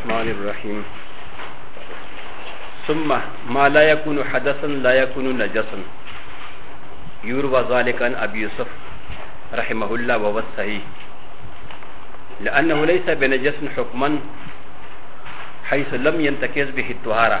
الرحمن الرحيم ثم ما لا يكون حدثا لا يكون نجسا يروى ذلك عن أبي يوسف رحمه الله وهو الصحيح لأنه ليس بنجس حكما حيث لم ينتكس به الطهارة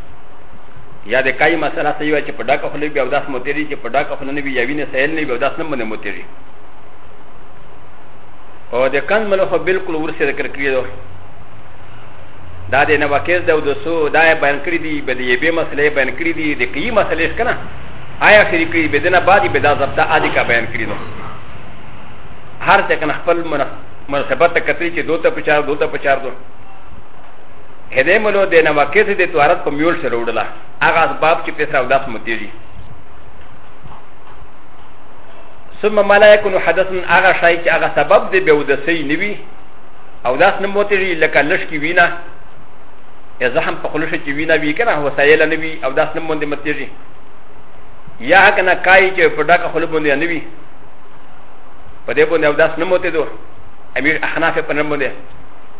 یا د کای مسله سیو چې په ډاکه خلې بیا داس متری چې په ډاکه خلې نه بیا یوینه سهل نه بیا داس نه باندې متری او د کان مله خو بالکل ورسره ذکر کړی دی دا د نواکز د دوسو دا بیان کړی دی به د یبه مسلې بیان کړی دی د کی مسلې ښکنه آیا شری کړی به دنه بعد به دا ضبط عادی کا بیان کړی نو هر څه کنه خپل مناسبت کتلی چې دوته پچار دوته پچار دوه هدې ملو د نواکس د توارت په میول سره وړله هغه اسباب چې پیسه او داس متیږي ثم ما لا يكون حدث من هغه شای چې هغه سبب دی به ودسي نوي او داس نه متیږي لکه لش کی وینا یا زحم په خلوش کې وینا وی کنه هو سایل نه وی او داس نه مونږ متیږي یا کنه کای چې په ډاکه خلوب باندې نه وی په دې باندې او داس نه متیدو امیر احناف په نوم باندې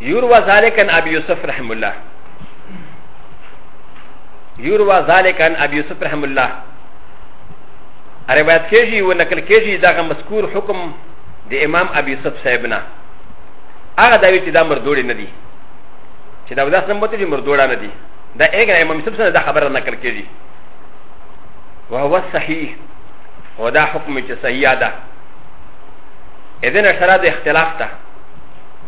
يروى ذلك عن ابي يوسف رحمه الله يروى ذلك عن ابي يوسف رحمه الله روایت کېږي و نقل کېږي دغه مذکور حکم د امام ابي يوسف صاحب نه هغه دا وی چې دا مردوړي نه دي چې دا وداس نه مته چې مردوړه نه دي دا هغه امام يوسف سره دا خبره نقل کېږي وهو صحيح ودا حكم چې صحيح ده اذن اشاره د اختلاف ته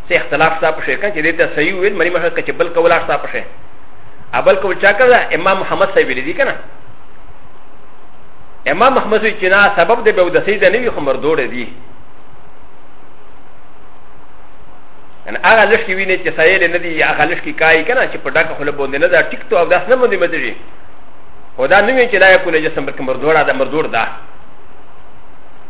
څه اختلاف ته پښه کړه چې دې ته صحیح ویل مری مخه کچ بل کولا ته پښه ابل کول چا کړه امام محمد صاحب ویل دي کنه امام محمد صاحب چې نه سبب د به د سید نه وی خمر دوړ دي ان هغه لښ کې ویني چې سایل نه دي هغه لښ کې کای کنه چې په ډاکه خله باندې نه دا ټیک ته او داس نه باندې مدري خدا نه وی چې دا یو کله جسم پر کمر دوړه دا مردوړ ده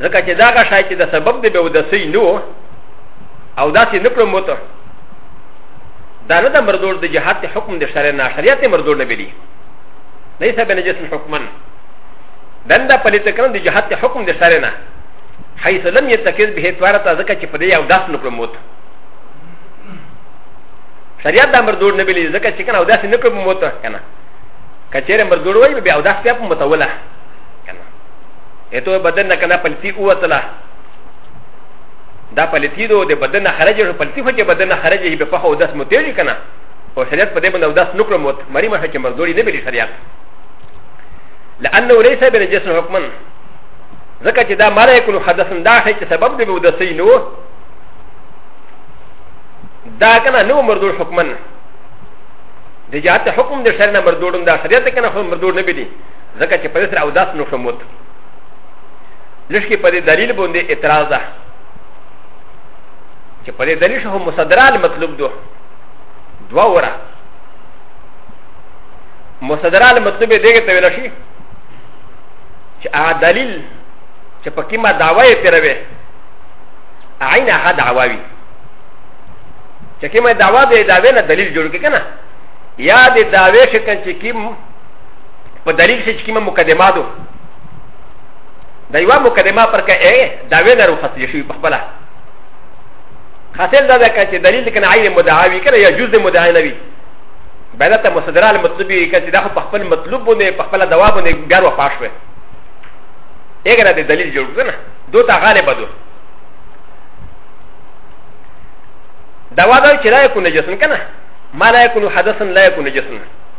ځکه چې دا غا شای چې د سبب دی به ودسې نو او داسې نه کړم وته دا نه د مردور د جهاد حکم د شرع نه شریعت مردور نه بلی ليس بنجس حكما دن دا پلیت کرن دی جهاد حکم د شرع نه حيث لم يتكذ به توارت ځکه چې په دې او داس نه کړم وته شریعت دا مردور نه بلی ځکه چې کنه او داسې نه کړم وته کنه کچېره مردور وای به او داس په متوله کنه اته بدن نه کنه پلتی اوتلا دا پلتی دو د بدن خرج شو پلتی خو چې بدن خرج یې په فخو داس متېږي کنه او شریعت په دې باندې داس نکړو موت مری ما چې مزدوري نه بلی شریعت لانه ليس بنجس حکما ځکه چې دا مال یې کولو حدثن دا شي چې سبب دی به ودسې نو دا کنه نو مردود حکما د جهات حکم د شرع نه مردود دا شریعت کنه خو مردود نه بلی ځکه چې په دې سره اوداس نو شموت لشکې په دې دلیل باندې اعتراض ده چې په دې دلیل شو مصدرال مطلوب دو دوا ورا مصدرال مطلوب دې ته ویل شي چې هغه دلیل چې په کیما دعوی یې پیروي عین هغه دعوا وي چې کیما دعوا دې دعوی نه دلیل جوړ کې کنه یا دې دعوی شکن چې کیم په دلیل چې کومه مقدمه ده دا یو مقدمه پر کې اې دا وینر خپل شي په خپل حاصل دا ده چې دلیل کنه عین مدعاوی کنه یا جز مدعا نه وي بلته ته مصدره المطلوب یې کړي دا په خپل مطلوب باندې په خپل دوا باندې ګر و پاش وي اګره د دلیل جوړ کنه دوه تا غالب دو دوا دا چې لا یکون جسن کنه ما لا یکون حدثن لا یکون جسن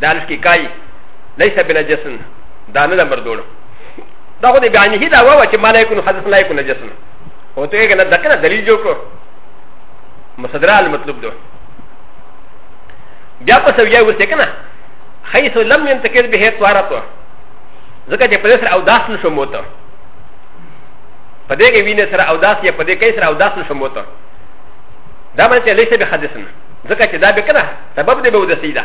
دا الفکای ليس بلا جسن دا نه لمر دوړ دا خو دې بیان هی دا وا چې ملائکون حدث لا یکون جسن او ته یې کنه دا کنه دلیل جوړ کړ مصدر المطلوب دو بیا په سویا وسته کنه حيث لم ينتقل به توارته ځکه چې په دې سره او داس نشو موته په دې کې وینې سره او داس یا په دې کې سره او داس نشو موته دا معنی چې ليس به حدث ځکه چې دا به کنه سبب دې به ودسیدا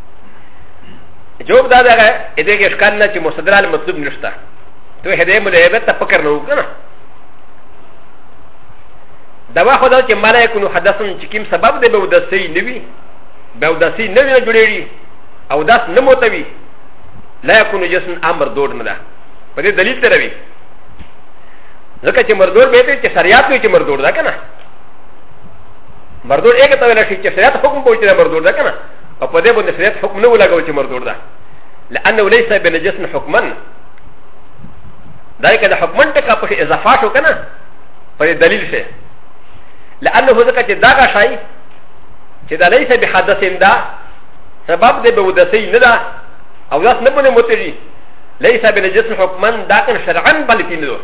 جواب دا ده چې دغه اشکال نه چې مصدر ال مطلوب نشته ته هدايه ملایبت ته فکر نه وکړه دا واخو دا چې مال یکونو حدثن چې کوم سبب دی به ودسي نه وي به ودسي نه وي جوړېږي او داس نه موتوي لا یکونو جسم امر دور نه ده په دې دلیل ته روي ځکه چې مردور به ته چې شریعت وي چې مردور ده کنه مردور یې کته ویل شي چې شریعت حکم پوهچې ده مردور ده کنه او په دې باندې شریعت حکم نه ولګو چې مردور ده لانه ليس بنجس حکما دا کله حکما ته کا په اضافه شو کنه پر دلیل شه لانه ځکه چې دا غا شای چې دا ليس بحدث دا سبب دې به ودسي نه ده او داس نه بونه متجي ليس بنجس حکما دا کن شرعا بلتی نه ده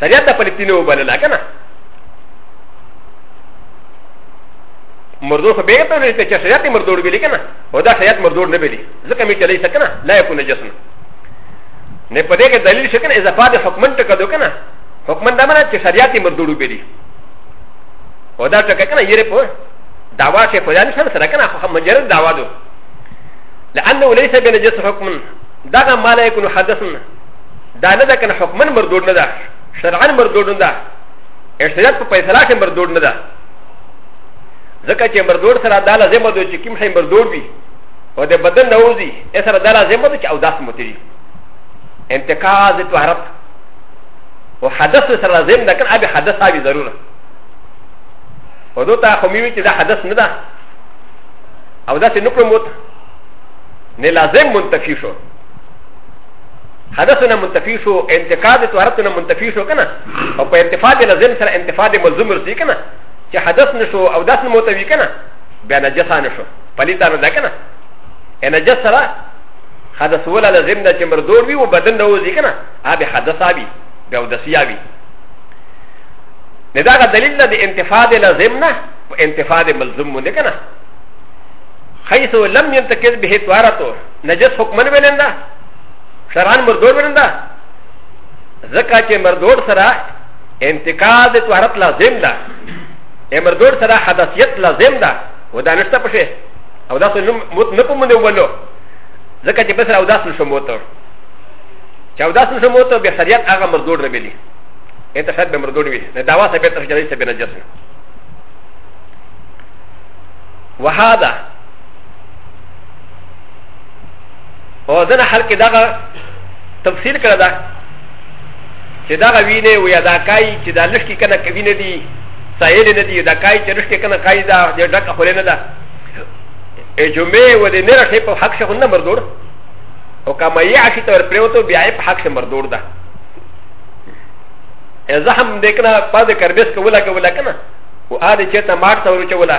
شریعت ته پلتی نه وبلل کنه مردود خو بیا په لري چې شریعت مردود ویلي کنه او دا شریعت مردود نه ویلي ځکه مې چلی سکنه لا یکون نجسن نه پدې کې دلیل شکنه اضافه د حکمن ټکو دو کنه حکمن دا معنی چې شریعت مردود ویلي او دا ټکو کنه یې په دعوا شي په ځان سره کنه خو مجرد دعوا دو لانه ليس بنجس حکمن دا ما لا يكون حدثن دا نه ده کنه حکمن مردود نه ده شرعا مردود نه ده اشتراط په فیصله کې مردود نه ده ځکه چې مردور سره دا لازم ده چې کوم شی مردور وي او د بدن نه وځي یې سره دا لازم ده چې او داس متري انتقاض طهارت او حدث سره لازم ده کنه ابي حدث ابي ضروره او دوی ته خو میوي چې دا حدث نه ده او داسې نکړو موت نه لازم منتفي شو حدثنا منتفي شو انتقاد تورتنا منتفي شو كنا او په انتفاع د لازم سره انتفاع د ملزوم رسي كنا چې حدث نشو او داس موتوي كنا بیا نجسا نشو پلیتا نه ده کنه ان نجس سره حدث ولا لازم ده چې مردور وي او بدن نه وځي کنه هغه حدث اوي بیا ودسي اوي نه دا دلیل ده د انتفاع د لازم نه انتفاع د ملزوم مونږ کنه حيث لم ينتقد به توارته نجس حكما ولندا شرحان مردور ورنده ځکه چې مردور سره انتقاد د طهارت لازم ده مردور سره حدثیت لازم ده و دا نشته پښې او داسې موت نه کوم دی وبلو ځکه چې بس او داسې شو موت چې او داسې شو موت به شریعت هغه مردور نه بلی انت شاید به مردور وي نه داوا سبب ته چې سبب نه جسم وهذا او دنه حل کې دغه تفصیل کړه دا چې دغه وینې وي دا کای چې دا لښکی کنه کوي نه دي سایل نه دي دا کای چې لښکی کنه کای دا د ډک خورې نه ده ای جمعې و دې نه رخې په حق شغل نه مردور او کما یې عاشي تر پریوتو بیا په حق شغل مردور ده زه هم دې کنه پد کربس کوله کوله کنه و ا دې چې ته ماټ تور چوله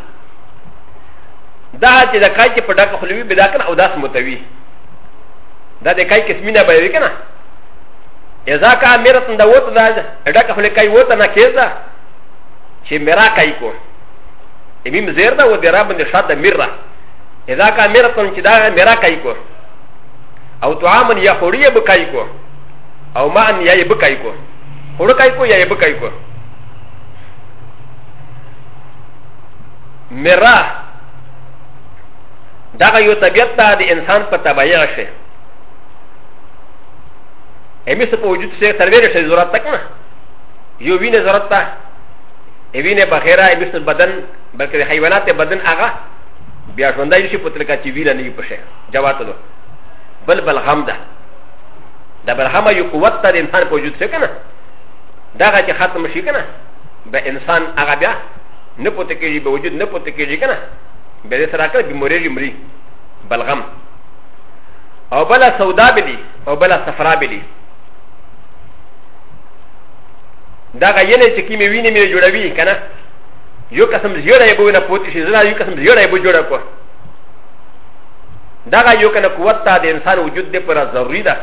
دا چې د کای کې په ډاکه خلوي بدا کنه او داس متوي دا د کای قسمي نه بوي کنه اذا کا میرت دا وته دا ډاکه خلوي کای وته نه کېزا چې میرا کای کو امیم زیر دا و د رب نه شاد میرا اذا کا میرت چې دا میرا کای کو او طعام یا خوري به کای کو او ما ان یا به کای کو خور کای کو یا به کای کو مرا دغه یو طبیعت ته د انسان په تبعیه شي امی څه په وجود سره ترویر شي ضرورت تک نه یو وینه ضرورت ته وینه بغیره امی څه بدن بلکې د حیوانات بدن هغه بیا ژوندای شي په تلکا چې وینه نه پشه جواب ته بل بل غم ده د بل غم یو قوت ته د انسان په وجود سره کنه دغه چې ختم شي کنه به انسان هغه بیا نه پوت کېږي به وجود نه پوت کېږي کنه به دې سره کړ بیمورېږي مري بلغم او بلا سودا بلی او بلا صفرا بلی دا غیلې چې کیمې وینې مې جوړوي کنه یو قسم زیړه یې بونه پوت شي زړه یو قسم زیړه یې بو جوړه کو دا غا یو کنه قوت ته د انسان وجود دې پر ضروری ده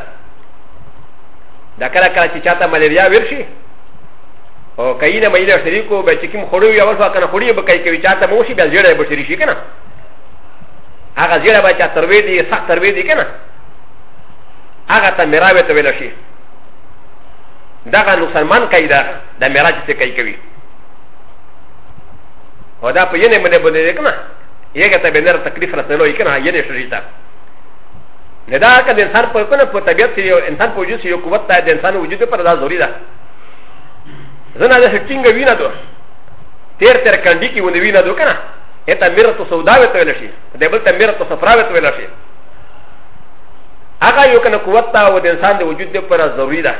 دا کله کله چې چاته ملیریا ورشي او کای نه مې دا شریکو به چې کوم خړو یا وسو کنه خړی به کای کوي چاته مو شي بیا زیړه به شری شي کنه هغه زیړه به چا تروي دي سخت تروي دي کنه هغه ته میراوي ته ویل شي دغه مسلمان کای دا د میراج څخه کای کوي او دا په یې نه باندې باندې کنه یګه ته به نر تکلیف رسنلو یې کنه یې نه شری تا نه دا که د انسان په کنه په طبیعت یو انسان په وجود یو قوت ته د انسان وجود پر دا ضروری ده زنا د شټینګ وینا دو تیر تیر کندی کی ونه وینا دو کنه اته میره تو سودا وته ویل شي د بل ته میره تو صفرا وته ویل شي هغه یو کنه قوت تا و د انسان د وجود لپاره ضروری ده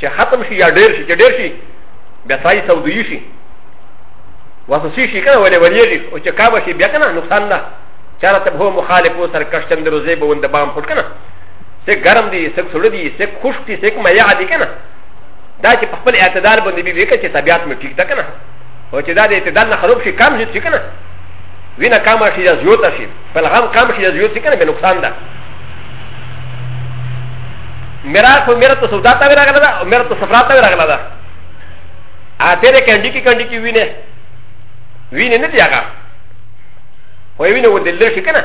چې ختم شي یا ډیر شي چې ډیر شي بیا سای سودوی شي واسوسی شي کنه ولې ولیږي او چې کابه شي بیا کنه نقصان نه چاره ته به مخالف و سر کشتن د روزې به وند بام پټ کنه سک ګرم دی سک سړ دی سک خوش دی سک میا دی کنه دا چې په خپل اعتدال باندې بي وکړي چې طبيعت مې ټیک ده کنه او چې دا د اعتدال نه خراب شي کم شي کنه وینه کم شي یا زیوت شي بل غم کم شي یا زیوت شي کنه به نقصان ده میرا خو میرا ته سودا ته راغله ده او میرا ته سفرا ته راغله ده ا تیرې کندې کې کندې کې وینه وینه نه دی هغه خو وینه ودل شي کنه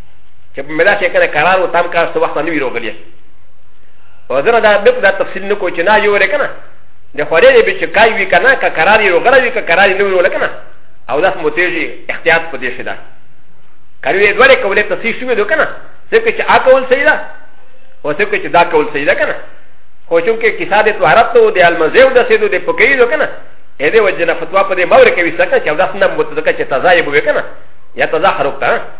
چې په ملا چې کنه قرار و تام کار څه وخت نه وی روغلی او زه دا به دا تفصیل نه کو چې نه یو رکنه د خورې دې به چې کای وی کنه کا قرار یې روغره وی کا قرار یې نه وی کنه او داس موتیجی احتیاط په دې شي دا کاروي دوړې کولې تفصیل شوې دو کنه ځکه چې اکول صحیح ده او ځکه چې دا کول صحیح ده کنه خو چونکې کیسه دې تو عرب ته د المزیو د سیدو دې پکې دو کنه ا د ي وجنه فتوى په دې مور کې وسکه چې دا سنه متذکر چې تزايب وکنه یا تزاحرک ته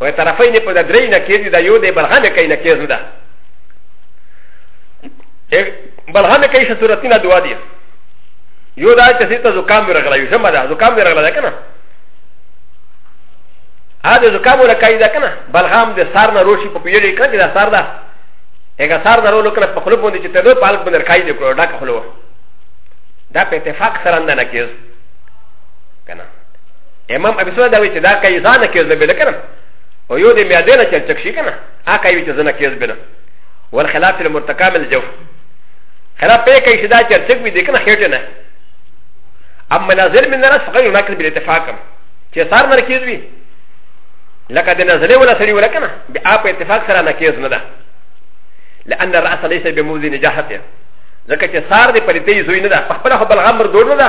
و طرفين په درې نکیر دي دا یو دی بلغه نه کوي نکیر نه ده بلغه نه کوي صورتونه دوا دي یو دا چې ته زکام ورغلا یو سم ده زکام ورغلا ده کنه ا د زکام ولا کوي ده کنه بلغام د سار نه روشي په پیړې کنه دا سار ده هغه سار نه رولو کنه په خلوب باندې چې ته دوی پالک باندې کای دې کړو دا خلوب دا په اتفاق سره نه کیږي کنه امام ابي سودا وي چې دا کوي ځان کې زبې نه کړم او یو دې مې دې نه چل چک شي کنه آ کوي چې زنه کې زبې نه ول خلاف المرتکا من الجو خلاف پې کوي چې دا چل چک وي دې کنه خېټه نه ام مناظر من الناس غير ناقل بالاتفاق چې سار نه کېز وي لکه د نظرې ولا سړي ولا کنه بیا په اتفاق سره نه کېز نه ده لان الراس ليس بموزي نجاحته ځکه چې سار دې پرې ته یې زوی نه ده په خپل خپل غمر دوړ نه ده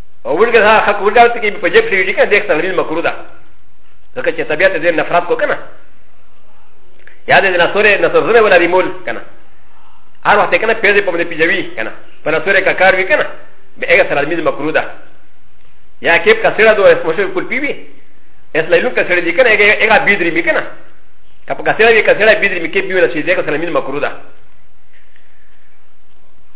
او ورګه دا خک ورګه ته کې په جيب کې دي کنه دغه تغلیل مکروه ده ځکه چې طبيعت دې نفرت کو کنه یا دې نه سورې نه سورې ولا ریمول کنه هر وخت کنه پیځې په دې پیځوي کنه په نه سورې کا کار وی کنه به هغه سره مې مکروه ده یا کې په سره دوه مشر کول پیوي اس لایلو کا سره دي کنه هغه بيدري مې کنه کپا کسره وی کسره بیدری می کې بیو رسیدې کسره مې مکروه ده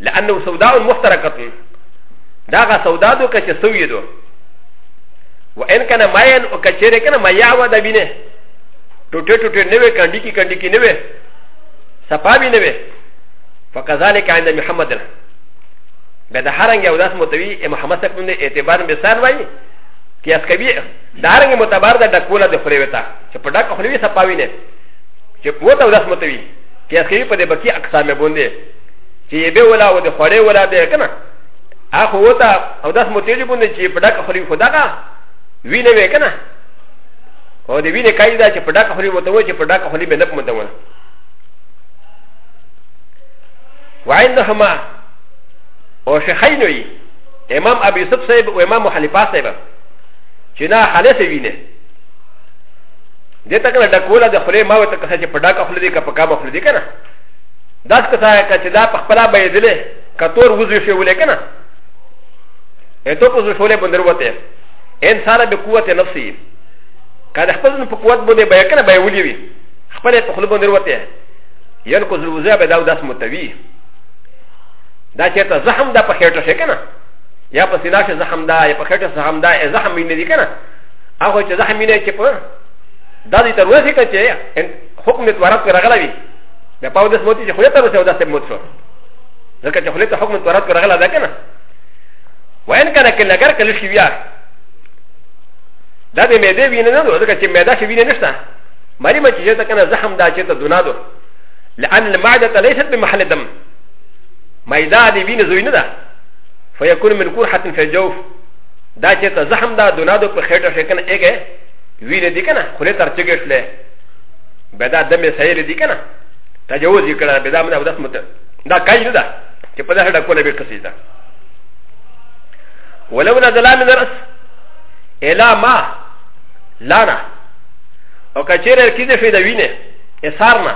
لانه سوداء مخترقه دا غا سودا دو کچه سوی دو و ان کنه ماین او کچره کنه مایا و دا بینه ټوټه ټوټه نه وي کندی کی کندی کی نه وي صفا بینه وي فكذلك عند محمد الله ب د هرنګ یو داس متوي ا محمد صاحب نن اعتبار به سان وای چې اس کوي د هرنګ متبر د ډکوله د خوري وتا چې په ډک خوري وسه پاوي نه چې وته داس متوي چې اس کوي په د بکی اقسام باندې چې یې به ولا و د خړې ولا دی کنه اخو وتا او داس مو تیجی بوند چې په ډکه خوري خدا کا وینه وې کنه او د وینه کای دا چې په ډکه خوري وته و چې په ډکه خوري به نه پمنده ونه وعندهما او شیخین وی امام ابي يوسف صاحب او امام حنیفه صاحب چې نه خالص وینه دته کنه ډکوله د خوري ما وته کسه چې په ډکه خوري دی کا په کامه خوري دی کنه دا څه کسا کا چې دا په خپل به دله کتور وزو شي ولې کنه اته په زوشولې بندر وته ان سره به قوت نفسي کله خپل په قوت باندې به کنه به ولي وي خپل په خپل بندر وته ين کو زلوزه به دا داس متوي دا چې ته زخم دا په خېټه شي کنه یا په سینا شي زخم دا یا په خېټه زخم دا زخم مين دي کنه هغه چې زخم مين چې په دا دې تر وځي کچې حکم دې تورات پر غلوي د پاو د سموتي چې خولې ته رسېو داسې موت شو ځکه چې خولې ته حکم تورات ورغله ده که نه وین کنه که لګر کله شي بیا دا د معدې وینه نه ده ځکه چې معده شي وینه نشته مری ما چې ته کنه زخم دا چې ته دنا دو لأن المعدة ليست بمحل دم ميدا دي وين زوين دا فيكون من قرحة في الجوف دا چې ته زخم دا دنا دو په خېټه شي کنه اګه وینه دي کنه خله ترچګې شله به دا دمه سیل دي کنه تجاوز یې کړه به دا مده وداس مت دا کای نه ده چې په دغه ډکونه به کسي ده ولو نزل من رأس الى ما لانا او کچیر کی دې فیدا وینه اسارنا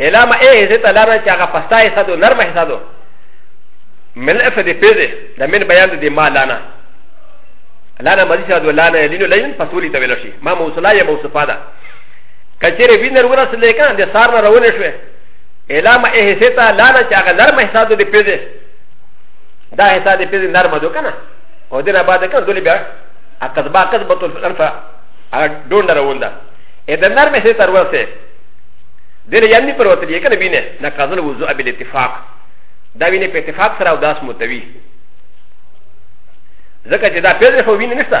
الى ما ايه زت لانا چې هغه پستا یې ساتو نرمه یې ساتو من اف دې پیده د من بیان دې ما لانا لانا مزي ساتو لانا لینو لین فصولی ته ویل شي ما موصلا یا موصفا ده کچره وینر ورسه لیکا د سار نه راونه شوې الا ما اه ستا لانا چې هغه نرم حساب دې پیځه دا حساب دې پیځه نرم دو کنه او دې نه بعد کنه دولې بیا اقصبا قصبت الفا هغه ډون راوندا اې د نرم حساب تر ورسه دې یعنی پر وته دې کنه بینه نه قزل وضو ابل اتفاق دا وینه په اتفاق سره او داس متوي ځکه چې دا پیځه خو وینه نشته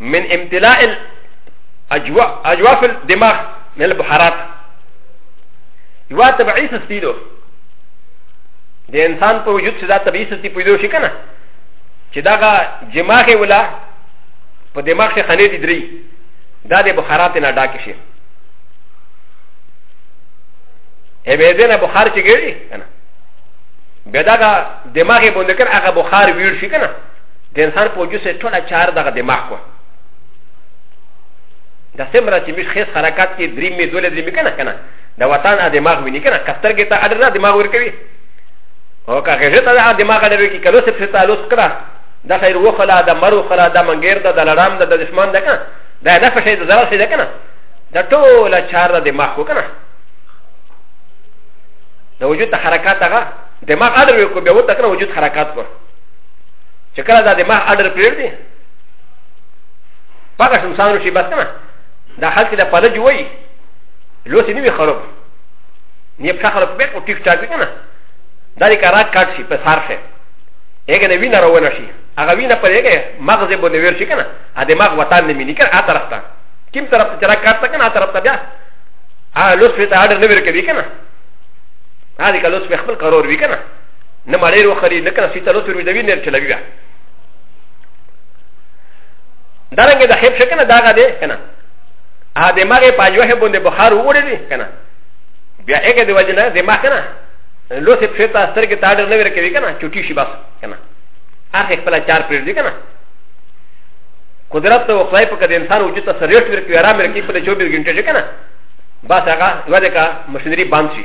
من امتلاء اجواف الدماغ من البحارات يوا تبعي سستيدو د انسان په وجود سره تبعي سستي پيدو شي کنه چې داغه دماغ ولا په دماغ کې خنې دي دري دا د بخارات نه ډاک شي ا به دې نه بخار چې ګړي کنه بیا داغه دماغ باندې کنه هغه بخار ویړ شي کنه د انسان په وجود سره ټوله چار دغه دماغ وه د سمره چې مش خیس حرکت کې درې مې دولې درې مې کنه کنه د وطن ا دماغ ویني کنه کستر کې ته اډر نه دماغ ورکوي او که غږه ته د دماغ اډر کې کلو سپ ته الوس کړه د خیر و خلا د مرو خلا د منګیر د لړام د دشمن د کنه د نه فشې د زړه سي د کنه د ټوله چار د دماغ کو کنه د وجود حرکت هغه دماغ اډر وکړي به وته کنه وجود حرکت ورکړي چې کله دا د مه اډر پیریډ دی پاګه شم سانو شي بس کنه دا خلک د پلج وای لوس نه وی خراب نه په خراب به او ټیک ټاک کنه دا د کارات کاټ شي په سار شي هغه نه وینه روانه شي هغه وینه په هغه مغز باندې ور شي کنه ا د مغ وطن نه مینی کنه ا طرف ته کوم طرف ته چرا کاټ ته کنه ا طرف ته بیا ا لوس په اډر نه ور کوي کنه هذه كالوس في خبر قرار بي كنا نه مړې وخري نه کنه سیتلو تر ویدوي نه چلوي بیا دا رنګه د خیب شکنه دا غا دی کنه ا د مغه پاجوه باندې بخار وړي دي کنه بیا هغه د وجه نه د ما کنه لو سه په تاسو سره کې تاړ نه ور کوي کنه چټي شي بس کنه هغه خپل چار پیر دي کنه قدرت ته خدای په کده انسان وجود ته سریټ ور کوي آرام ور کوي په 24 غنټه شي کنه بس هغه وځه کا مشنری باندې شي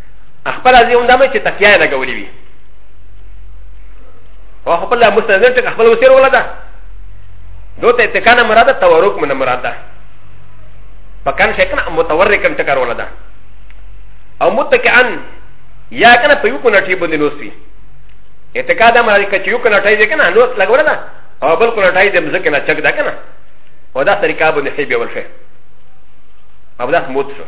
خپل ازي هم دمه چې تکیا نه غولې وي او خپل لا مستند ته خپل وسیر ولا ده دو ته تکانه مراد تورک من مراد ده پکان شکن متورکن تکر ولا ده او متکئن یا کنه په یو کو نټي باندې نوسي اتکا دا مراد کچ یو کو نټي دې کنه نوس لګول ده او بل کو نټي دې مزکه نه چک ده کنه او دا طریقه باندې هي به ورشه او دا موت شو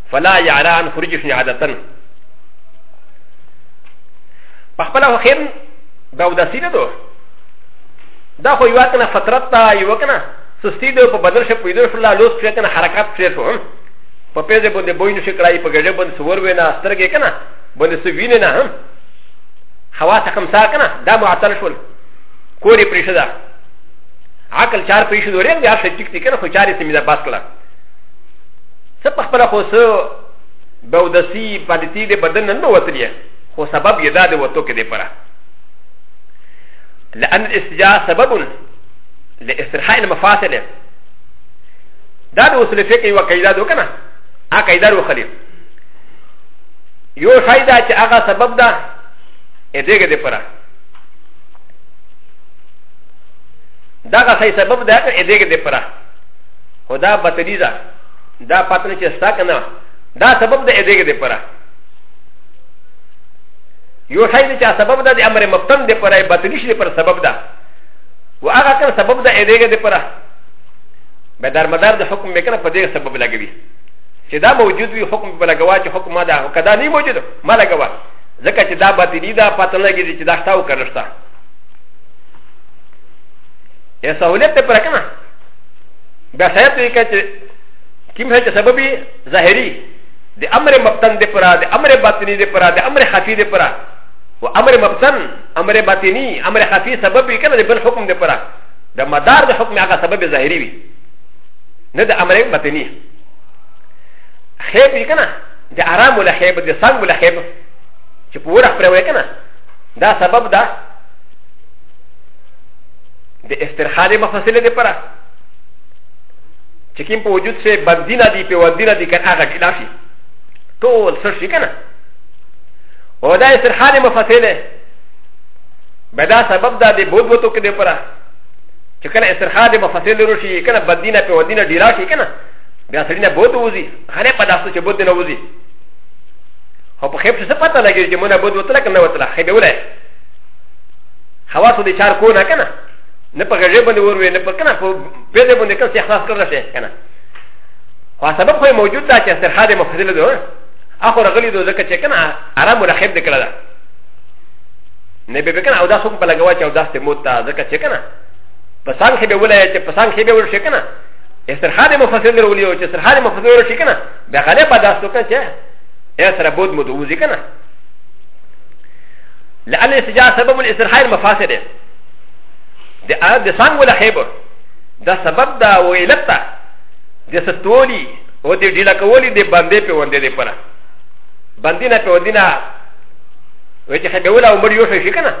فلا يعرى عن خروج شني عادة فخبلا هو خير داودا سينا دو دا خو يواكنا فترتا يواكنا سستي دو په بدل شپ ويدو فلا لوس فيكنا حركات فير شو په پيزه بنده بوين شکړای په ګډه بند سور وینا سترګې کنا بنده سوینه نه هم حواس کم سا کنا دا معطل شول کوری پریشه ده عقل چار پریشه دوره یا شتیک تکره خو چارې سمیده باس کړه څه په خپل خو څه به ودسی پدتی د بدن نه وتلی خو سبب یې دا د وتو کې دی پره لأن الاستجاع سبب لاسترخاء المفاصل دا د اصول فقه یو قاعده ده کنه هغه قاعده وروخلی یو شای دا چې هغه سبب ده ا دې کې دی پره دا هغه سبب ده ا دې کې دی پره خدا بتلی ده دا پاتنه چې ستا که نه دا سبب د ادېګې دی پره یو شای دی چې سبب ده د امر مفتن دی پره بطلیش دی پر سبب ده و هغه کله سبب ده ادېګې دی پره به درمدار د حکم میکنه په دې سبب لګوي چې دا موجود وي حکم په لګوا چې حکم ما ده او کدا نه موجود ما لګوا ځکه چې دا باطلی ده پاتنه لګي چې دا شته او کنه شته ا س ه و ل ي ت ت ب ر ك ن ا بیا سایت وی که چې کیم شای چې سببی ظاهری د امر مبتن د پرا د امر باطنی د پرا د امر خفی د پرا و امر مبتن امر باطنی امر خفی سبب وی کنه د بل حکم د پرا د مدار د حکم هغه سبب ظاهری وی نه د امر باطنی خیب وی کنه د آرام ولا خیب د سنگ ولا خیب چې په ورخ پر وی کنه دا سبب ده د استرخاء د مفصله د پرا چې کوم په وجود سه بدینه دی په ودینه دی کنه هغه ټیلا شي ټول سر شي کنه او دا استرحال مفصله بدا سبب دا دی بود وتو کې دی پره چې کله استرحال مفصله روشي کنه بدینه په ودینه ډیرا شي کنه بیا سړی نه بود وځي هره په داسو چې بود نه وځي او په خېب څه پته لګي چې مونږه بود وتل کنه وتل خېب ولای خواصو دي چار کو نه کنه نه په غږې باندې ور وي نه په کنه په بې دې باندې کله اخلاص کړل شي کنه خو سبب خو موجود ده چې سرخه دې مفضل ده اخو رغلی ده ځکه چې کنه آرام مرخب دې کړل نه به کنه او دا څوک په لګوا چې او داس ته موت ده ځکه چې کنه په سان کې به ولای چې په سان کې به ور شي کنه سرخه دې مفضل ده ولې او چې سرخه دې مفضل ور شي کنه به غالب داس ته کنه چې یا سره بود مو دوزی کنه لأن الاستجاع سبب الاسترخاء المفاسده د ا د سنگ ولا خيبر دا سبب دا ويلتا د ستولي او د ډيلا کولي د باندې په وندې د پره باندې نه په وندې نه وې چې خبره ولا عمر یو شي کنه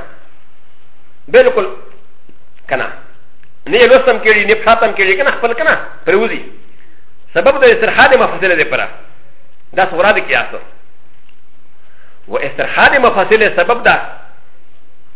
بالکل کنه نه یې لوستم کېږي نه فاتم کېږي کنه خپل کنه پروزي سبب د استرخاء د مفصله د پره دا سورا د کیاسو و استرخاء د مفصله سبب ده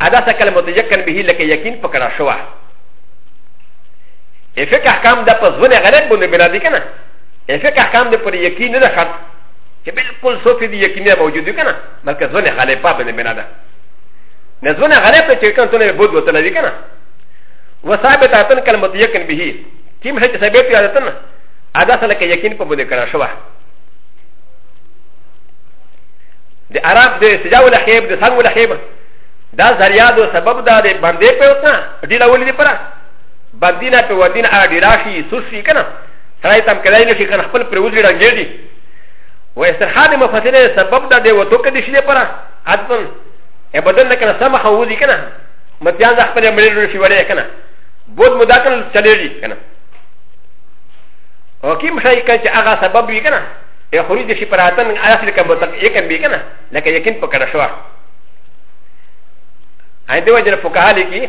ادا سکل متجکن به لکه یقین پکړه شوه افق احکام د په ځونه غلط باندې بنا دي کنه افق احکام د پر یقین نه شرط چې بالکل صوفي دي یقین نه موجود دي کنه بلکې ځونه غلط په باندې بنا ده نه ځونه غلط چې کنه ته بود وته لري کنه وثابت اتن کل متجکن به کیم هڅه ثابت یادتن ادا سره کې یقین په باندې کړه شوه د عرب د سجا ولا خيب د سنگ ولا خيب دا زريا دو سبب دا د بندې په وسنا ډیلا ولې دی پرا بندینا په ودین ا ډیلا شي سوشي کنه سړی تم کړای نشي کنه خپل پر وځي رنګېږي و استرخاد مفسره سبب دا د وتو کې دي شي پرا اتن ا بدن نه کنه سم خو وځي کنه متیان خپل مړې شي وړې کنه بود مداکل چلېږي کنه حکیم شای کنه چې هغه سبب وي کنه ا خروج د شي پر اتن اصل کې متق یک به کنه لکه یقین پکړه شو اې دی وجه په کال کې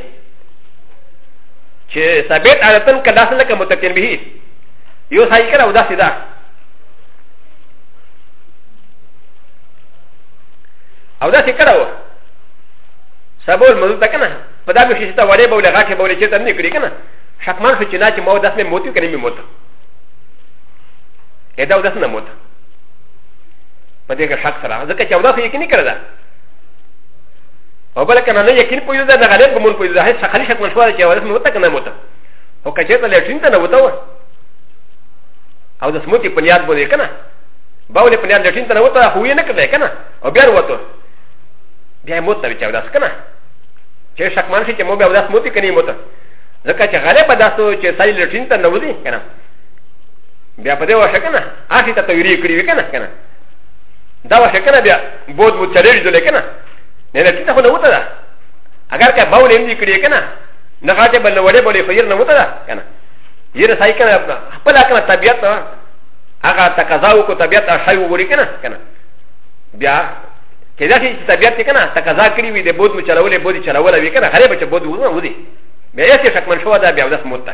چې ثابت اتن کله اصل کې متق به یو صحیح کړه ودا سیدا او دا څه کړه و سبول مزه تا کنه په دا به شي ته وړې بوله غاټه بوله چې ته نه کړې کنه شکمان شو چې نه چې مو داس مې موتی کړې مې موته ا د او د س نه موت په دې کې شک سره ځکه چې او د س یې کې نه کړل او بل کنه نه یقین پوی ده نه غلط ګمون پوی ده هیڅ خلی شک مشوار چې ورس موته کنه موته او کچې ته لټین ته نه وته و او د سموتی په نیاد بوله کنه باولې په نیاد لټین ته نه وته خو یې نه کړل کنه او بیا وته بیا موت نه وچاو داس کنه چې شک مان شي چې مو بیا داس موتی کني موته ځکه چې غلط به داسو چې سړی لټین ته نه ودی کنه بیا په دې وشه که نه هسې ته تویرې کړي وي که نه که نه دا وشه که نه بیا بود بود چلېږي دلې که نه نه نه ټیټه خو نه وته ده اگر که باول هم دې کړي که نه نه خاطه بل نه وړې بولې خو یې نه وته ده که نه یې نه سای که نه خپله که نه طبیعت نه هغه تقاضا وکړو طبیعت اشای وګوري که نه که نه بیا که دا چې طبیعت یې که نه تقاضا کړي وي د بود مو چلولې بود یې چلولی وي که نه هرې به چې بود وځي بیا یې شکمن شوه ده بیا اودس موت ده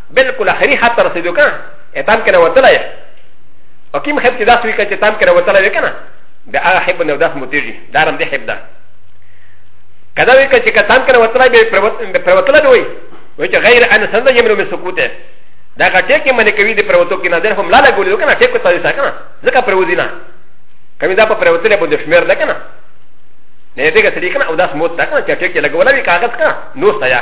بالکل اخري خط ته رسېدو که نه تام کې نه وتلی یې او کوم حب چې داسې وي که چې تام کې نه وتلی وي که نه د هغه حب نه داسې متېږي دا هم دې حب ده که دا وي که چې که تام کې نه وتلی به پرېوتلی به وي وایي چې غیر ان سنده یمنو مې سکوت دی دا که ټیک یې منې کوي د پرېوتو کې نه دی هم لاله ګولې که نه ټیک ورته وي که نه ځکه پرېوځي نه کوي دا په پرېوتلی باندې شمېر ده که نه نه دې که سړي که نه او داسې موت ده که نه چې ټیک یې لګولی وي کاغذ که نه نوسته یا